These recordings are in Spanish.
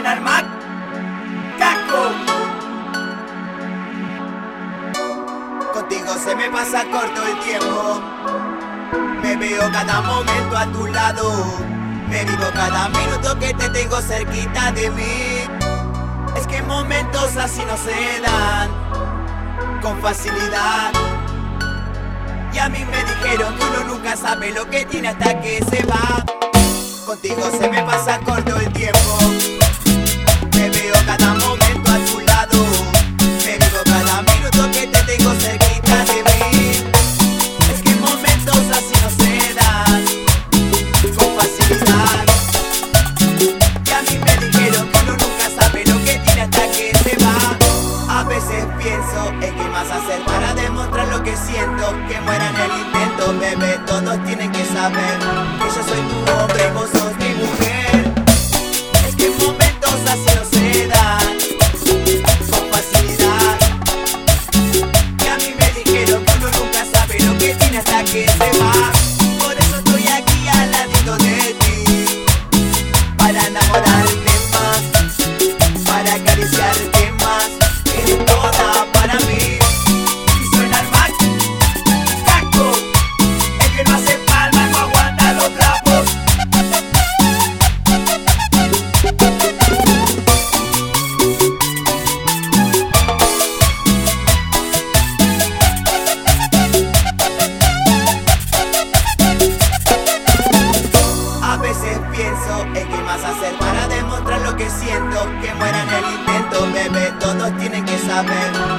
sonar macaco. Contigo se me pasa corto el tiempo. Me veo cada momento a tu lado. Me vivo cada minuto que te tengo cerquita de mí. Es que momentos así no se dan con facilidad. Y a mí me dijeron que uno nunca sabe lo que tiene hasta que se va. Contigo se me pasa corto. Bebé. Todos tienen que saber que yo soy tu hombre hacer para demostrar lo que siento. Que muera en el intento, bebé. Todos tienen que saber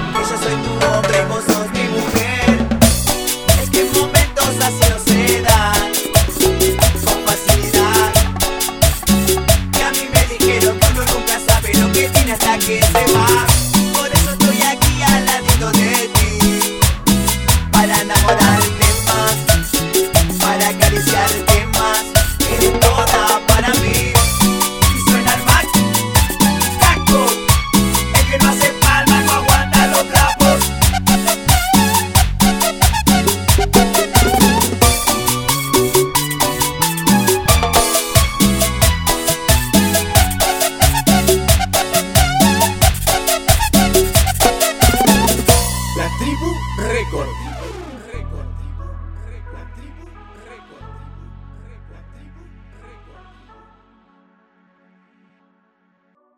Tribu Record.